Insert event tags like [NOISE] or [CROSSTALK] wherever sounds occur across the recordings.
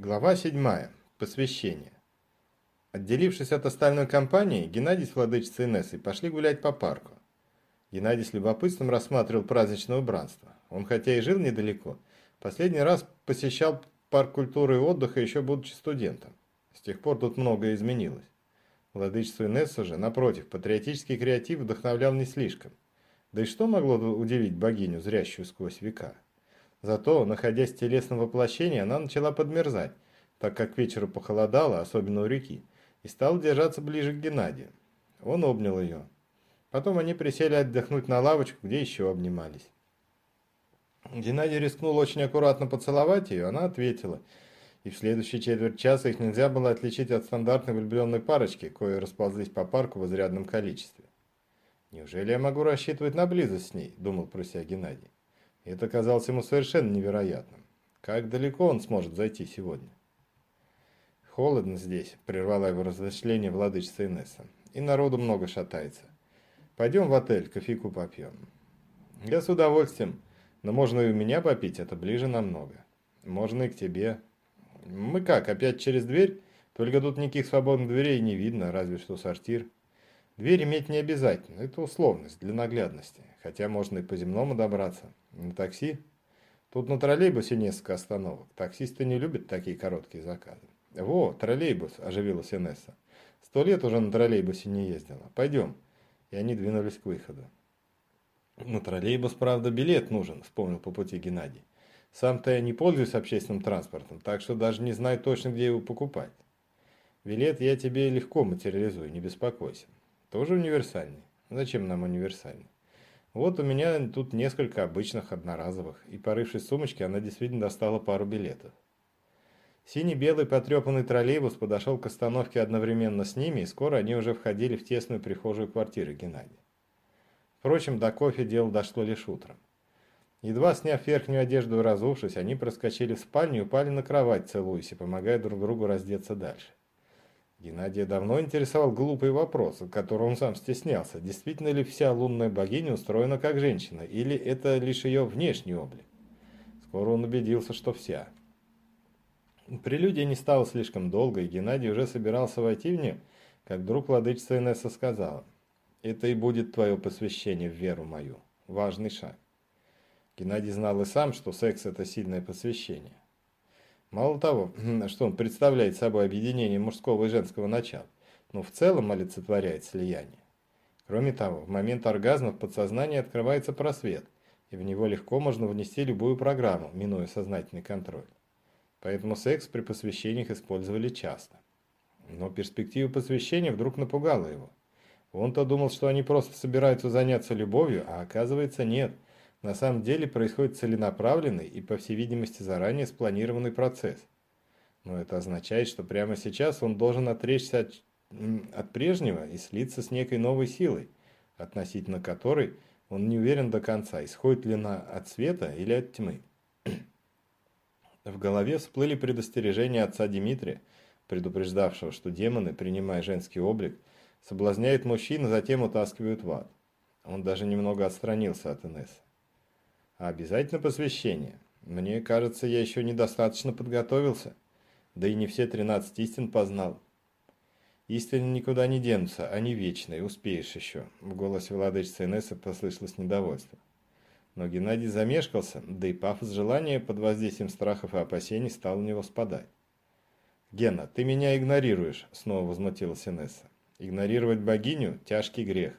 Глава 7. Посвящение. Отделившись от остальной компании, Геннадий с владычицей Инессой пошли гулять по парку. Геннадий с любопытством рассматривал праздничное убранство. Он хотя и жил недалеко, последний раз посещал парк культуры и отдыха еще будучи студентом. С тех пор тут многое изменилось. Владычество Инесса же, напротив, патриотический креатив вдохновлял не слишком. Да и что могло удивить богиню, зрящую сквозь века? Зато, находясь в телесном воплощении, она начала подмерзать, так как к вечеру похолодало, особенно у реки, и стала держаться ближе к Геннадию. Он обнял ее. Потом они присели отдохнуть на лавочку, где еще обнимались. Геннадий рискнул очень аккуратно поцеловать ее, она ответила. И в следующие четверть часа их нельзя было отличить от стандартной влюбленной парочки, кое расползлись по парку в изрядном количестве. «Неужели я могу рассчитывать на близость с ней?» – думал про себя Геннадий. Это казалось ему совершенно невероятным. Как далеко он сможет зайти сегодня? «Холодно здесь», – прервала его размышление владычица Инесса. «И народу много шатается. Пойдем в отель, кофейку попьем». «Я с удовольствием, но можно и у меня попить, это ближе намного. Можно и к тебе. Мы как, опять через дверь? Только тут никаких свободных дверей не видно, разве что сортир». Дверь иметь не обязательно, это условность для наглядности, хотя можно и по земному добраться. На такси? Тут на троллейбусе несколько остановок. Таксисты не любят такие короткие заказы. Во, троллейбус, оживилась Инесса. Сто лет уже на троллейбусе не ездила. Пойдем. И они двинулись к выходу. На троллейбус, правда, билет нужен, вспомнил по пути Геннадий. Сам-то я не пользуюсь общественным транспортом, так что даже не знаю точно, где его покупать. Билет я тебе легко материализую, не беспокойся. Тоже универсальный. Зачем нам универсальный? Вот у меня тут несколько обычных одноразовых, и порывшись в сумочке, она действительно достала пару билетов. Синий-белый потрепанный троллейбус подошел к остановке одновременно с ними, и скоро они уже входили в тесную прихожую квартиры Геннадия. Впрочем, до кофе дело дошло лишь утром. Едва сняв верхнюю одежду и разувшись, они проскочили в спальню и упали на кровать, целуясь и помогая друг другу раздеться дальше. Геннадия давно интересовал глупый вопрос, от которого он сам стеснялся. Действительно ли вся лунная богиня устроена как женщина, или это лишь ее внешний облик? Скоро он убедился, что вся. Прелюдия не стала слишком долго, и Геннадий уже собирался войти в нее, как вдруг владычица Инесса сказала, «Это и будет твое посвящение в веру мою. Важный шаг». Геннадий знал и сам, что секс – это сильное посвящение. Мало того, [CLEARS THROAT] что он представляет собой объединение мужского и женского начала, но в целом олицетворяет слияние. Кроме того, в момент оргазма в подсознании открывается просвет, и в него легко можно внести любую программу, минуя сознательный контроль. Поэтому секс при посвящениях использовали часто. Но перспектива посвящения вдруг напугала его. Он-то думал, что они просто собираются заняться любовью, а оказывается нет – на самом деле происходит целенаправленный и, по всей видимости, заранее спланированный процесс. Но это означает, что прямо сейчас он должен отречься от, от прежнего и слиться с некой новой силой, относительно которой он не уверен до конца, исходит ли она от света или от тьмы. В голове всплыли предостережения отца Дмитрия, предупреждавшего, что демоны, принимая женский облик, соблазняют мужчин, а затем утаскивают в ад. Он даже немного отстранился от Инессы. А обязательно посвящение. Мне кажется, я еще недостаточно подготовился. Да и не все тринадцать истин познал. Истины никуда не денутся, они вечные, успеешь еще. В голосе владычицы Инессы послышалось недовольство. Но Геннадий замешкался, да и пафос желания под воздействием страхов и опасений стал у него спадать. «Гена, ты меня игнорируешь», — снова возмутилась Инесса. «Игнорировать богиню – тяжкий грех.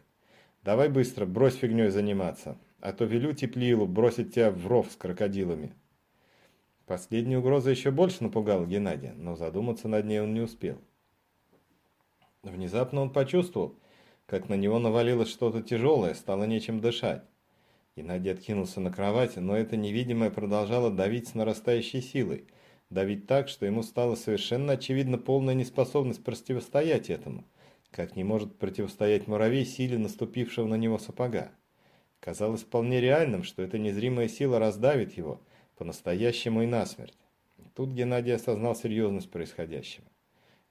Давай быстро, брось фигней заниматься а то велю Теплилу бросить тебя в ров с крокодилами». Последняя угроза еще больше напугала Геннадия, но задуматься над ней он не успел. Внезапно он почувствовал, как на него навалилось что-то тяжелое, стало нечем дышать. Геннадий откинулся на кровати, но это невидимое продолжало давить с нарастающей силой, давить так, что ему стало совершенно очевидно полная неспособность противостоять этому, как не может противостоять муравей силе наступившего на него сапога. Казалось вполне реальным, что эта незримая сила раздавит его, по-настоящему и насмерть. Тут Геннадий осознал серьезность происходящего.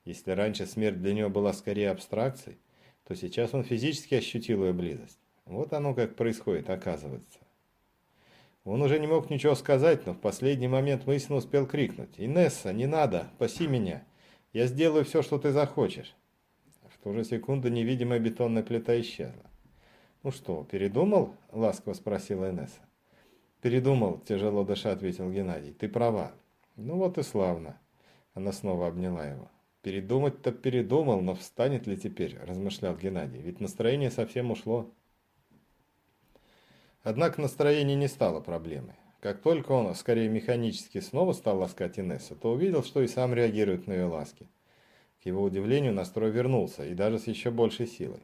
Если раньше смерть для него была скорее абстракцией, то сейчас он физически ощутил ее близость. Вот оно как происходит, оказывается. Он уже не мог ничего сказать, но в последний момент мысленно успел крикнуть. «Инесса, не надо, паси меня! Я сделаю все, что ты захочешь!» В ту же секунду невидимая бетонная плита исчезла. «Ну что, передумал?» – ласково спросила Инесса. «Передумал», – тяжело дыша ответил Геннадий. «Ты права». «Ну вот и славно». Она снова обняла его. «Передумать-то передумал, но встанет ли теперь?» – размышлял Геннадий. «Ведь настроение совсем ушло». Однако настроение не стало проблемой. Как только он, скорее механически, снова стал ласкать Инессу, то увидел, что и сам реагирует на ее ласки. К его удивлению, настрой вернулся, и даже с еще большей силой.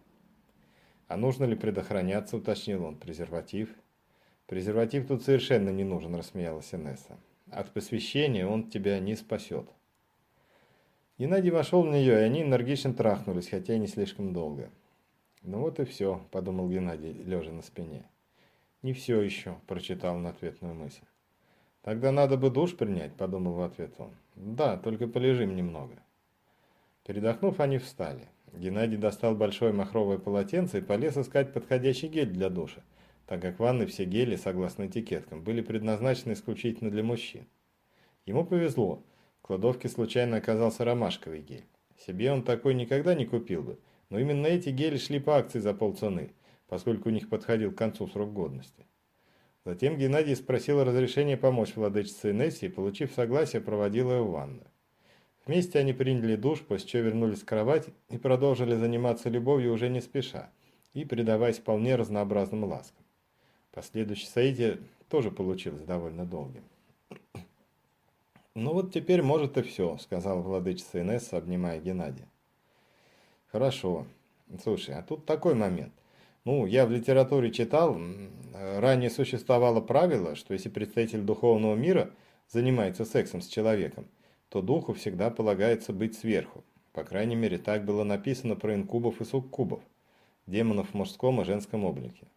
«А нужно ли предохраняться?» – уточнил он. «Презерватив?» «Презерватив тут совершенно не нужен», – рассмеялась Инесса. «От посвящения он тебя не спасет». Геннадий вошел в нее, и они энергично трахнулись, хотя и не слишком долго. «Ну вот и все», – подумал Геннадий, лежа на спине. «Не все еще», – прочитал он ответную мысль. «Тогда надо бы душ принять», – подумал в ответ он. «Да, только полежим немного». Передохнув, они встали. Геннадий достал большое махровое полотенце и полез искать подходящий гель для душа, так как ванны все гели, согласно этикеткам, были предназначены исключительно для мужчин. Ему повезло, в кладовке случайно оказался ромашковый гель. Себе он такой никогда не купил бы, но именно эти гели шли по акции за полцены – поскольку у них подходил к концу срок годности. Затем Геннадий спросил разрешения помочь владычице Инессе и, получив согласие, проводил ее в ванную. Вместе они приняли душ, после чего вернулись в кровать и продолжили заниматься любовью уже не спеша и предаваясь вполне разнообразным ласкам. Последующее соитие тоже получилось довольно долгим. [CLEARS THROAT] «Ну вот теперь, может, и все», — сказала владычица Инесса, обнимая Геннадия. «Хорошо. Слушай, а тут такой момент. Ну, я в литературе читал, ранее существовало правило, что если представитель духовного мира занимается сексом с человеком, то духу всегда полагается быть сверху. По крайней мере, так было написано про инкубов и суккубов, демонов в мужском и женском облике.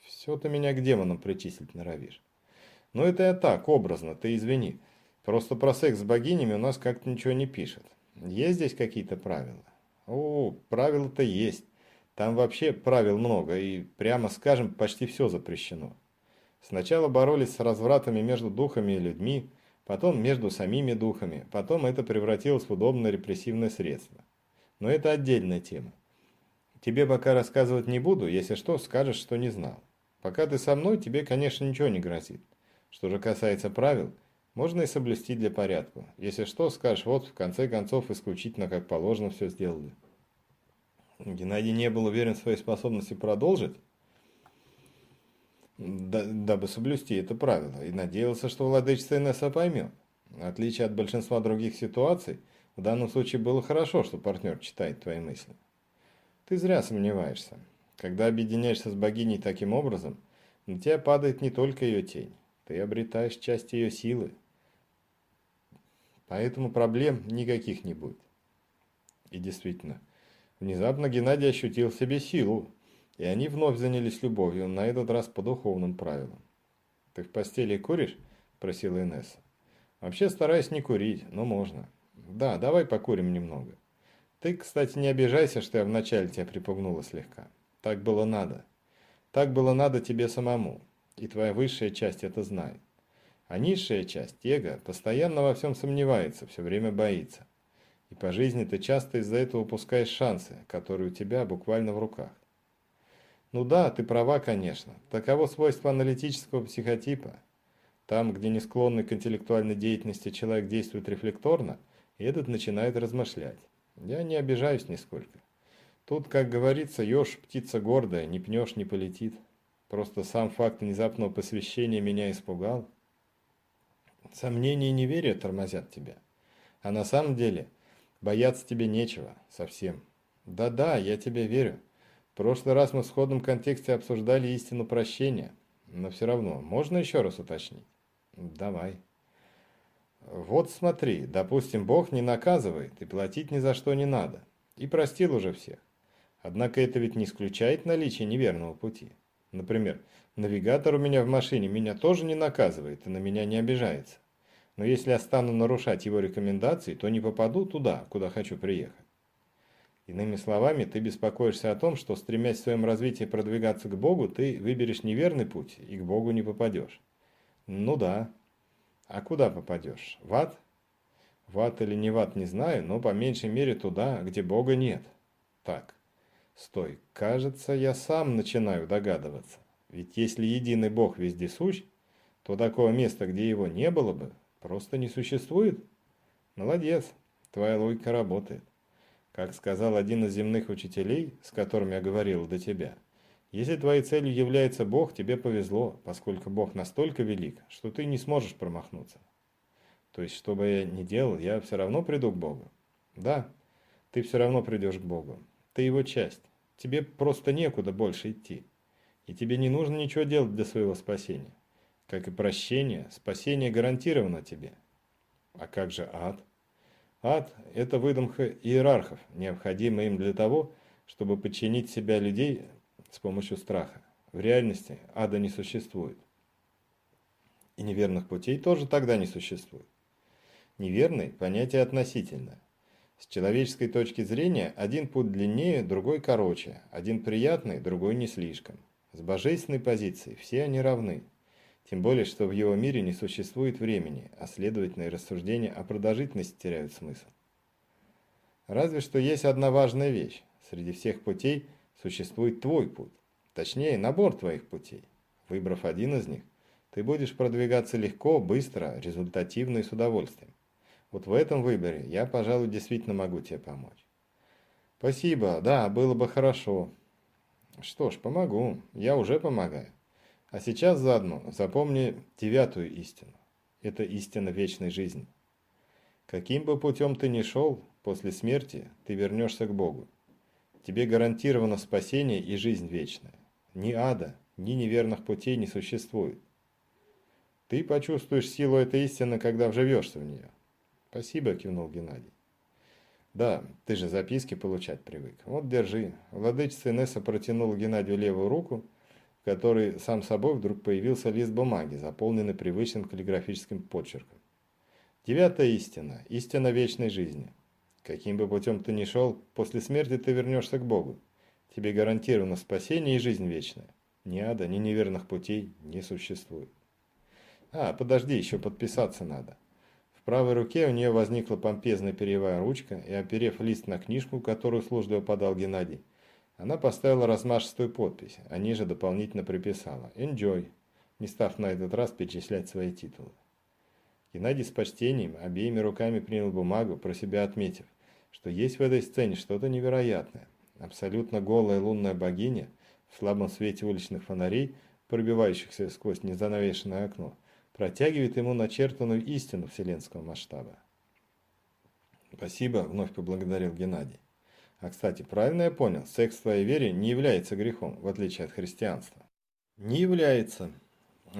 Все ты меня к демонам причислить норовишь. Ну, это я так, образно, ты извини. Просто про секс с богинями у нас как-то ничего не пишет. Есть здесь какие-то правила? О, правила-то есть. Там вообще правил много, и, прямо скажем, почти все запрещено. Сначала боролись с развратами между духами и людьми, потом между самими духами, потом это превратилось в удобное репрессивное средство. Но это отдельная тема. Тебе пока рассказывать не буду, если что, скажешь, что не знал. Пока ты со мной, тебе, конечно, ничего не грозит. Что же касается правил, можно и соблюсти для порядка. Если что, скажешь, вот, в конце концов, исключительно как положено все сделали. Геннадий не был уверен в своей способности продолжить, дабы соблюсти это правило, и надеялся, что владычица Инесса поймет. В отличие от большинства других ситуаций, в данном случае было хорошо, что партнер читает твои мысли. Ты зря сомневаешься. Когда объединяешься с богиней таким образом, на тебя падает не только ее тень, ты обретаешь часть ее силы. Поэтому проблем никаких не будет. И действительно, Внезапно Геннадий ощутил в себе силу, и они вновь занялись любовью, на этот раз по духовным правилам. «Ты в постели куришь?» – просила Инесса. «Вообще стараюсь не курить, но можно. Да, давай покурим немного. Ты, кстати, не обижайся, что я вначале тебя припугнула слегка. Так было надо. Так было надо тебе самому, и твоя высшая часть это знает. А низшая часть, эго, постоянно во всем сомневается, все время боится. И по жизни ты часто из-за этого упускаешь шансы, которые у тебя буквально в руках. Ну да, ты права, конечно. Таково свойство аналитического психотипа. Там, где не склонный к интеллектуальной деятельности человек действует рефлекторно, этот начинает размышлять. Я не обижаюсь нисколько. Тут, как говорится, ешь птица гордая, не пнешь, не полетит. Просто сам факт внезапного посвящения меня испугал. Сомнения и неверие тормозят тебя. А на самом деле – Бояться тебе нечего. Совсем. Да-да, я тебе верю. Прошлый раз мы в сходном контексте обсуждали истину прощения. Но все равно, можно еще раз уточнить? Давай. Вот смотри, допустим, Бог не наказывает, и платить ни за что не надо. И простил уже всех. Однако это ведь не исключает наличие неверного пути. Например, навигатор у меня в машине меня тоже не наказывает и на меня не обижается. Но если я стану нарушать его рекомендации, то не попаду туда, куда хочу приехать. Иными словами, ты беспокоишься о том, что, стремясь в своем развитии продвигаться к Богу, ты выберешь неверный путь и к Богу не попадешь. Ну да. А куда попадешь? В ад? В ад или не в ад, не знаю, но по меньшей мере туда, где Бога нет. Так, стой, кажется, я сам начинаю догадываться. Ведь если единый Бог везде сущ, то такого места, где его не было бы, просто не существует. Молодец, твоя логика работает. Как сказал один из земных учителей, с которым я говорил до тебя, если твоей целью является Бог, тебе повезло, поскольку Бог настолько велик, что ты не сможешь промахнуться. То есть, что бы я ни делал, я все равно приду к Богу. Да, ты все равно придешь к Богу. Ты его часть. Тебе просто некуда больше идти. И тебе не нужно ничего делать для своего спасения. Как и прощение, спасение гарантировано тебе. А как же ад? Ад – это выдумка иерархов, необходимая им для того, чтобы подчинить себя людей с помощью страха. В реальности ада не существует. И неверных путей тоже тогда не существует. Неверный – понятие относительное. С человеческой точки зрения, один путь длиннее, другой короче, один приятный, другой не слишком. С божественной позиции все они равны. Тем более, что в его мире не существует времени, а следовательно и рассуждения о продолжительности теряют смысл. Разве что есть одна важная вещь. Среди всех путей существует твой путь. Точнее, набор твоих путей. Выбрав один из них, ты будешь продвигаться легко, быстро, результативно и с удовольствием. Вот в этом выборе я, пожалуй, действительно могу тебе помочь. Спасибо, да, было бы хорошо. Что ж, помогу, я уже помогаю. А сейчас заодно запомни девятую истину. Это истина вечной жизни. Каким бы путем ты ни шел, после смерти ты вернешься к Богу. Тебе гарантировано спасение и жизнь вечная. Ни ада, ни неверных путей не существует. Ты почувствуешь силу этой истины, когда вживешься в нее. «Спасибо», – кивнул Геннадий. «Да, ты же записки получать привык. Вот, держи». Владычица Инесса протянула Геннадию левую руку, в которой сам собой вдруг появился лист бумаги, заполненный привычным каллиграфическим почерком. Девятая истина, истина вечной жизни. Каким бы путем ты ни шел, после смерти ты вернешься к Богу. Тебе гарантировано спасение и жизнь вечная. Ни ада, ни неверных путей не существует. А, подожди, еще подписаться надо. В правой руке у нее возникла помпезная перьевая ручка, и, оперев лист на книжку, которую служливо подал Геннадий, она поставила размашистую подпись, а ниже дополнительно приписала «Enjoy», не став на этот раз перечислять свои титулы. Геннадий с почтением обеими руками принял бумагу, про себя отметив, что есть в этой сцене что-то невероятное. Абсолютно голая лунная богиня в слабом свете уличных фонарей, пробивающихся сквозь незанавешенное окно, протягивает ему начертанную истину вселенского масштаба. «Спасибо», – вновь поблагодарил Геннадий. «А, кстати, правильно я понял, секс в твоей вере не является грехом, в отличие от христианства?» «Не является.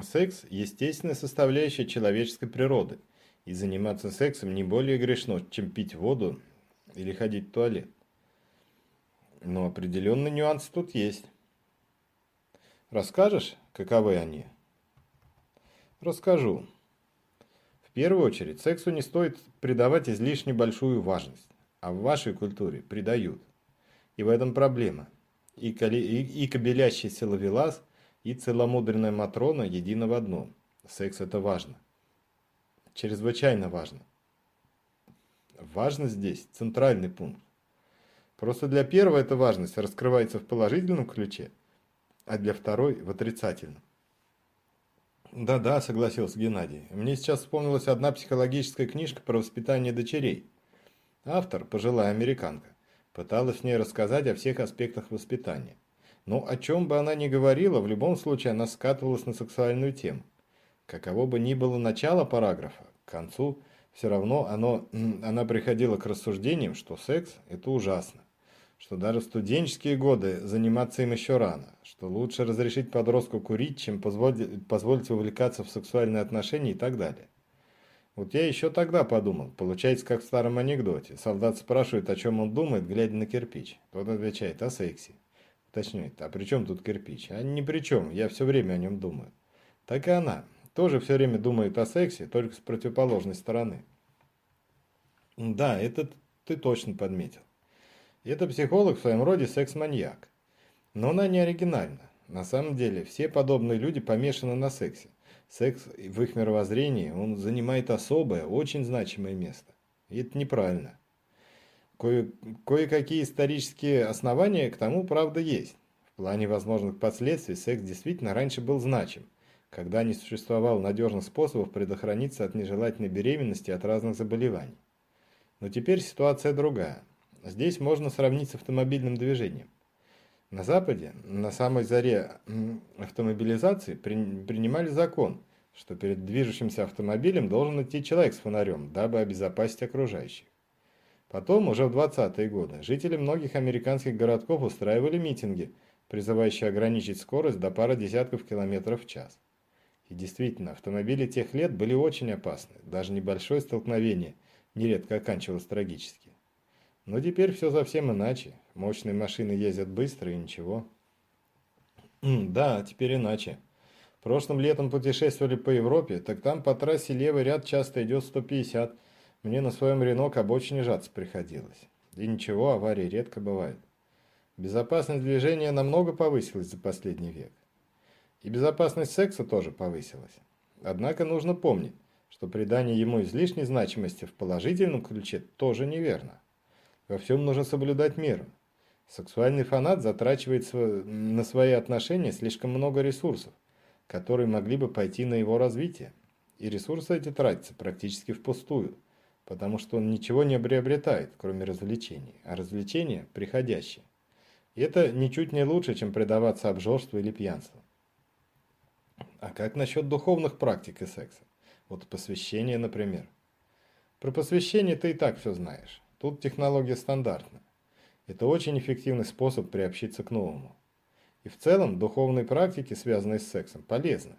Секс – естественная составляющая человеческой природы, и заниматься сексом не более грешно, чем пить воду или ходить в туалет. Но определенный нюанс тут есть. Расскажешь, каковы они?» Расскажу. В первую очередь, сексу не стоит придавать излишне большую важность, а в вашей культуре придают. И в этом проблема. И, коли, и, и кобелящийся ловелас, и целомудренная Матрона едино в одном. Секс это важно. Чрезвычайно важно. Важность здесь центральный пункт. Просто для первого эта важность раскрывается в положительном ключе, а для второй в отрицательном. Да-да, согласился Геннадий. Мне сейчас вспомнилась одна психологическая книжка про воспитание дочерей. Автор, пожилая американка, пыталась в ней рассказать о всех аспектах воспитания. Но о чем бы она ни говорила, в любом случае она скатывалась на сексуальную тему. Каково бы ни было начало параграфа, к концу все равно оно, она приходила к рассуждениям, что секс – это ужасно что даже в студенческие годы заниматься им еще рано, что лучше разрешить подростку курить, чем позволить, позволить увлекаться в сексуальные отношения и так далее. Вот я еще тогда подумал, получается как в старом анекдоте. Солдат спрашивает, о чем он думает, глядя на кирпич. Тот отвечает, о сексе. Уточняет, а при чем тут кирпич? А ни при чем, я все время о нем думаю. Так и она, тоже все время думает о сексе, только с противоположной стороны. Да, это ты точно подметил. Это психолог в своем роде секс-маньяк. Но она не оригинальна. На самом деле, все подобные люди помешаны на сексе. Секс в их мировоззрении, он занимает особое, очень значимое место. И это неправильно. Кое- кое-какие исторические основания к тому, правда, есть. В плане возможных последствий секс действительно раньше был значим, когда не существовало надежных способов предохраниться от нежелательной беременности от разных заболеваний. Но теперь ситуация другая. Здесь можно сравнить с автомобильным движением. На Западе, на самой заре автомобилизации, принимали закон, что перед движущимся автомобилем должен идти человек с фонарем, дабы обезопасить окружающих. Потом, уже в 20-е годы, жители многих американских городков устраивали митинги, призывающие ограничить скорость до пары десятков километров в час. И действительно, автомобили тех лет были очень опасны, даже небольшое столкновение нередко оканчивалось трагически. Но теперь все совсем иначе. Мощные машины ездят быстро и ничего. Да, теперь иначе. Прошлым летом путешествовали по Европе, так там по трассе левый ряд часто идет 150. Мне на своем Рено к обочине жаться приходилось. И ничего, аварии редко бывают. Безопасность движения намного повысилась за последний век. И безопасность секса тоже повысилась. Однако нужно помнить, что придание ему излишней значимости в положительном ключе тоже неверно. Во всем нужно соблюдать меру. Сексуальный фанат затрачивает на свои отношения слишком много ресурсов, которые могли бы пойти на его развитие. И ресурсы эти тратятся практически впустую, потому что он ничего не приобретает, кроме развлечений, а развлечения – приходящие. И это ничуть не лучше, чем предаваться обжорству или пьянству. А как насчет духовных практик и секса? Вот посвящение, например. Про посвящение ты и так все знаешь. Тут технология стандартная. Это очень эффективный способ приобщиться к новому. И в целом духовные практики, связанные с сексом, полезны.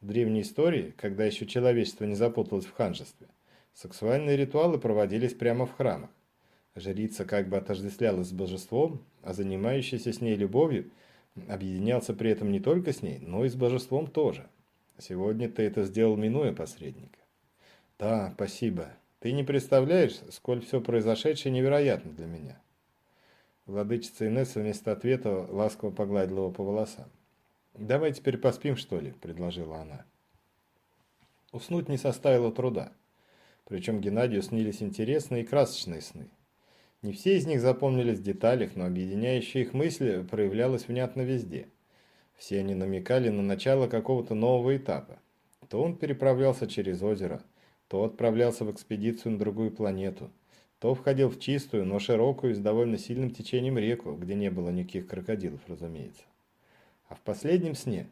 В древней истории, когда еще человечество не запуталось в ханжестве, сексуальные ритуалы проводились прямо в храмах. Жрица как бы отождествлялась с божеством, а занимающийся с ней любовью объединялся при этом не только с ней, но и с божеством тоже. Сегодня ты это сделал, минуя посредника. Да, спасибо. Ты не представляешь, сколь все произошедшее невероятно для меня. Владычица Инесса вместо ответа ласково погладила его по волосам. «Давай теперь поспим, что ли?» – предложила она. Уснуть не составило труда. Причем Геннадию снились интересные и красочные сны. Не все из них запомнились в деталях, но объединяющая их мысли проявлялась внятно везде. Все они намекали на начало какого-то нового этапа. То он переправлялся через озеро – то отправлялся в экспедицию на другую планету, то входил в чистую, но широкую и с довольно сильным течением реку, где не было никаких крокодилов, разумеется. А в последнем сне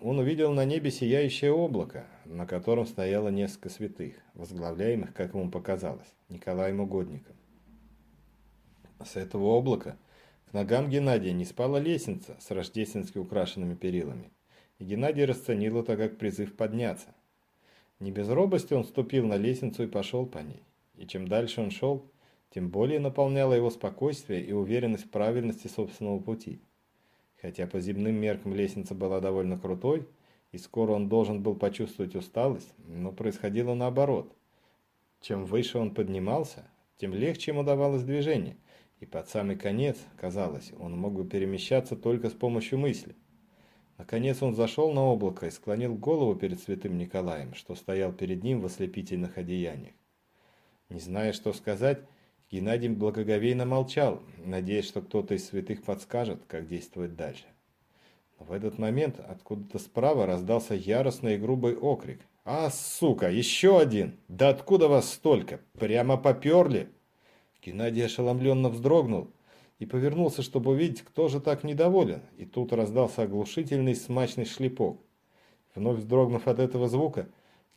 он увидел на небе сияющее облако, на котором стояло несколько святых, возглавляемых, как ему показалось, Николаем Угодником. С этого облака к ногам Геннадия не спала лестница с рождественски украшенными перилами, и Геннадий расценил это как призыв подняться. Не без робости он ступил на лестницу и пошел по ней. И чем дальше он шел, тем более наполняло его спокойствие и уверенность в правильности собственного пути. Хотя по земным меркам лестница была довольно крутой, и скоро он должен был почувствовать усталость, но происходило наоборот. Чем выше он поднимался, тем легче ему давалось движение, и под самый конец, казалось, он мог бы перемещаться только с помощью мысли – Наконец он зашел на облако и склонил голову перед святым Николаем, что стоял перед ним в ослепительных одеяниях. Не зная, что сказать, Геннадий благоговейно молчал, надеясь, что кто-то из святых подскажет, как действовать дальше. Но в этот момент откуда-то справа раздался яростный и грубый окрик. «А, сука, еще один! Да откуда вас столько? Прямо поперли!» Геннадий ошеломленно вздрогнул и повернулся, чтобы увидеть, кто же так недоволен, и тут раздался оглушительный смачный шлепок. Вновь вздрогнув от этого звука,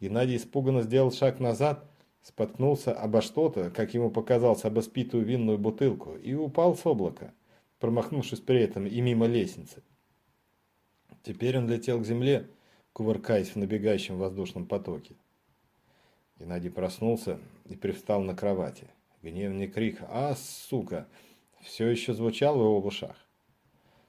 Геннадий испуганно сделал шаг назад, споткнулся обо что-то, как ему показалось, об испитую винную бутылку, и упал с облака, промахнувшись при этом и мимо лестницы. Теперь он летел к земле, кувыркаясь в набегающем воздушном потоке. Геннадий проснулся и привстал на кровати. Гневный крик «А, сука!» Все еще звучал в его ушах.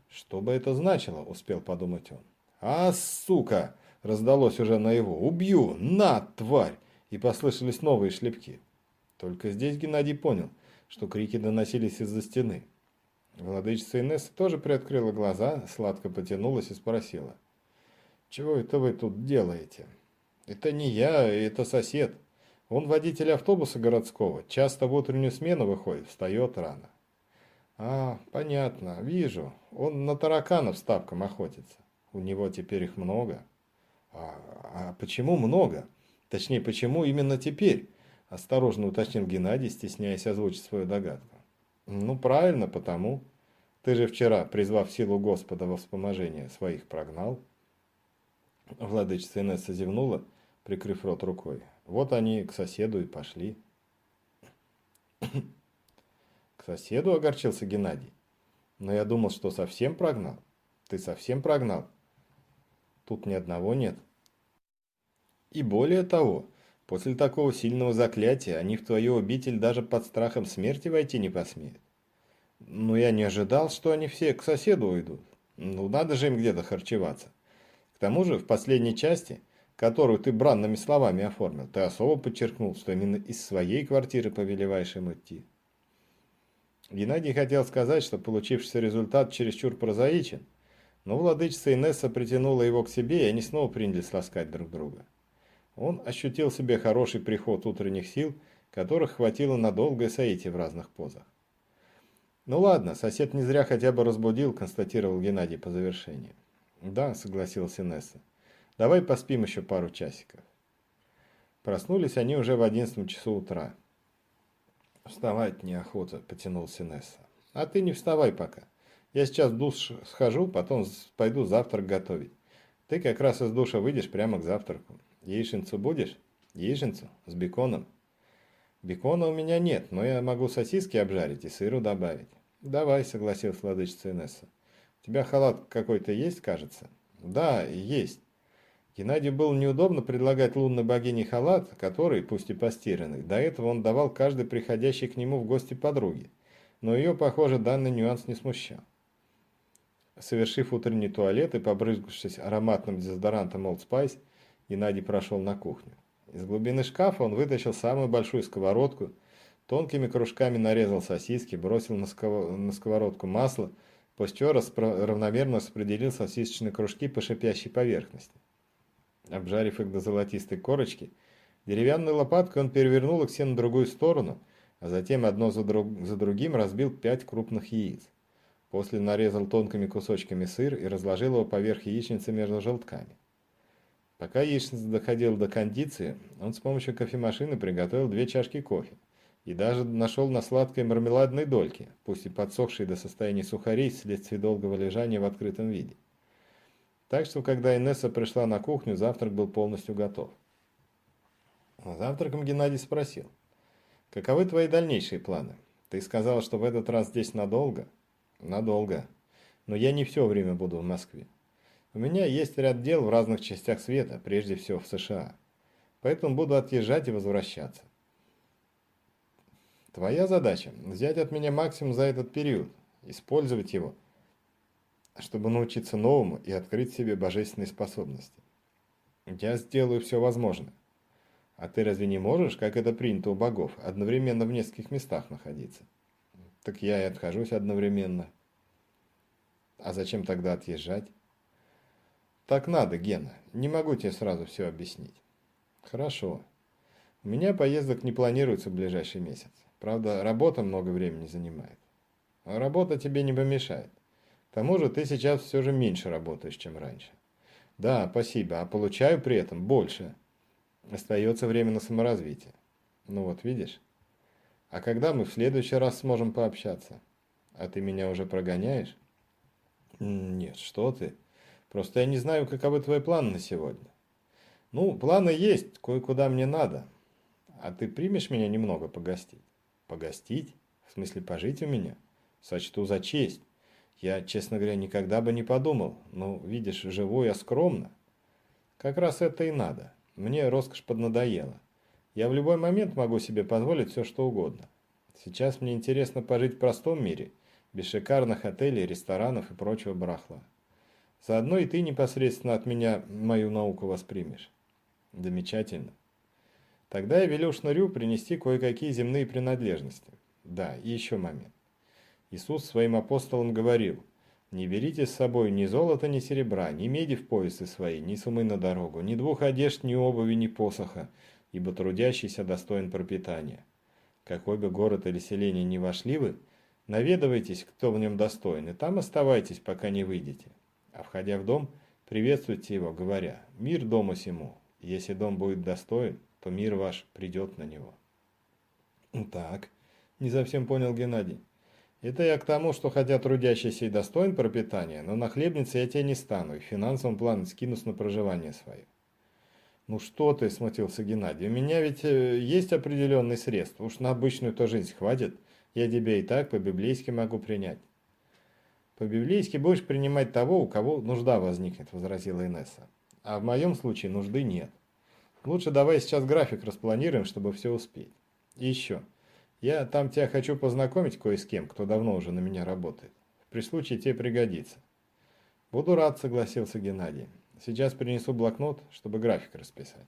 «Что бы это значило?» – успел подумать он. «А, сука!» – раздалось уже на его. «Убью! На, тварь!» И послышались новые шлепки. Только здесь Геннадий понял, что крики доносились из-за стены. Владычица Инесса тоже приоткрыла глаза, сладко потянулась и спросила. «Чего это вы тут делаете?» «Это не я, это сосед. Он водитель автобуса городского, часто в утреннюю смену выходит, встает рано». «А, понятно, вижу. Он на тараканов с тапком охотится. У него теперь их много». «А, а почему много? Точнее, почему именно теперь?» Осторожно уточнил Геннадий, стесняясь озвучить свою догадку. «Ну, правильно, потому. Ты же вчера, призвав силу Господа во вспоможение, своих прогнал». Владычица Инесса зевнула, прикрыв рот рукой. Вот они к соседу и пошли. Соседу огорчился Геннадий. Но я думал, что совсем прогнал. Ты совсем прогнал? Тут ни одного нет. И более того, после такого сильного заклятия они в твою обитель даже под страхом смерти войти не посмеют. Но я не ожидал, что они все к соседу уйдут. Ну, надо же им где-то харчеваться. К тому же, в последней части, которую ты бранными словами оформил, ты особо подчеркнул, что именно из своей квартиры повелеваешь им идти. Геннадий хотел сказать, что получившийся результат чересчур прозаичен, но владычица Инесса притянула его к себе, и они снова принялись ласкать друг друга. Он ощутил себе хороший приход утренних сил, которых хватило на долгое соитие в разных позах. «Ну ладно, сосед не зря хотя бы разбудил», – констатировал Геннадий по завершении. «Да», – согласилась Инесса. «Давай поспим еще пару часиков». Проснулись они уже в одиннадцатом часу утра. «Вставать неохота», – потянулся Несса. «А ты не вставай пока. Я сейчас в душ схожу, потом пойду завтрак готовить. Ты как раз из душа выйдешь прямо к завтраку. Яичницу будешь? Яичницу? С беконом?» «Бекона у меня нет, но я могу сосиски обжарить и сыру добавить». «Давай», – согласилась владычица Инесса. «У тебя халат какой-то есть, кажется?» «Да, есть. Геннадию было неудобно предлагать лунной богине халат, который, пусть и постиранный, до этого он давал каждой приходящей к нему в гости подруге, но ее, похоже, данный нюанс не смущал. Совершив утренний туалет и побрызгавшись ароматным дезодорантом Old Spice, Геннадий прошел на кухню. Из глубины шкафа он вытащил самую большую сковородку, тонкими кружками нарезал сосиски, бросил на, сковородку масло, после чего равномерно распределил сосисочные кружки по шипящей поверхности. Обжарив их до золотистой корочки, деревянной лопаткой он перевернул их все на другую сторону, а затем одно за, друг, за другим разбил пять крупных яиц. После нарезал тонкими кусочками сыр и разложил его поверх яичницы между желтками. Пока яичница доходила до кондиции, он с помощью кофемашины приготовил две чашки кофе и даже нашел на сладкой мармеладной дольке, пусть и подсохшей до состояния сухарей вследствие долгого лежания в открытом виде. Так что, когда Инесса пришла на кухню, завтрак был полностью готов. завтраком Геннадий спросил. «Каковы твои дальнейшие планы? Ты сказал, что в этот раз здесь надолго?» «Надолго. Но я не все время буду в Москве. У меня есть ряд дел в разных частях света, прежде всего в США. Поэтому буду отъезжать и возвращаться. Твоя задача – взять от меня максимум за этот период, использовать его – чтобы научиться новому и открыть себе божественные способности. Я сделаю все возможное. А ты разве не можешь, как это принято у богов, одновременно в нескольких местах находиться? Так я и отхожусь одновременно. А зачем тогда отъезжать? Так надо, Гена. Не могу тебе сразу все объяснить. Хорошо. У меня поездок не планируется в ближайший месяц. Правда, работа много времени занимает. А работа тебе не помешает. Тому же ты сейчас все же меньше работаешь, чем раньше. Да, спасибо, а получаю при этом больше. Остается время на саморазвитие. Ну вот, видишь? А когда мы в следующий раз сможем пообщаться? А ты меня уже прогоняешь? Нет, что ты. Просто я не знаю, каковы твои планы на сегодня. Ну, планы есть, кое-куда мне надо. А ты примешь меня немного погостить? Погостить? В смысле, пожить у меня? Сочту за честь. Я, честно говоря, никогда бы не подумал. Ну, видишь, живу я скромно. Как раз это и надо. Мне роскошь поднадоела. Я в любой момент могу себе позволить все, что угодно. Сейчас мне интересно пожить в простом мире, без шикарных отелей, ресторанов и прочего барахла. Заодно и ты непосредственно от меня мою науку воспримешь. Замечательно. Тогда я велю шнырю принести кое-какие земные принадлежности. Да, и еще момент. Иисус своим апостолам говорил, Не берите с собой ни золота, ни серебра, ни меди в поясы свои, ни сумы на дорогу, ни двух одежд, ни обуви, ни посоха, ибо трудящийся достоин пропитания. Какой бы город или селение ни вошли вы, наведывайтесь, кто в нем достоин, и там оставайтесь, пока не выйдете. А входя в дом, приветствуйте его, говоря, «Мир дому сему, если дом будет достоин, то мир ваш придет на него». Так, не совсем понял Геннадий. Это я к тому, что хотя трудящийся и достоин пропитания, но на хлебнице я тебе не стану и в финансовом плане скинусь на проживание свое. Ну что ты, смутился Геннадий, у меня ведь э, есть определенные средства, уж на обычную-то жизнь хватит, я тебя и так по-библейски могу принять. По-библейски будешь принимать того, у кого нужда возникнет, возразила Инесса. А в моем случае нужды нет. Лучше давай сейчас график распланируем, чтобы все успеть. И еще. Я там тебя хочу познакомить кое с кем, кто давно уже на меня работает. При случае тебе пригодится. Буду рад, согласился Геннадий. Сейчас принесу блокнот, чтобы график расписать.